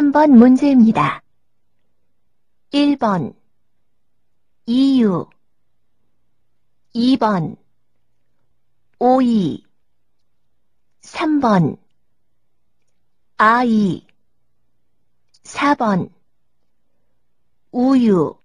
3번 문제입니다. 1번. 이유. 2번. 오이. 3번. 아이. 4번. 우유.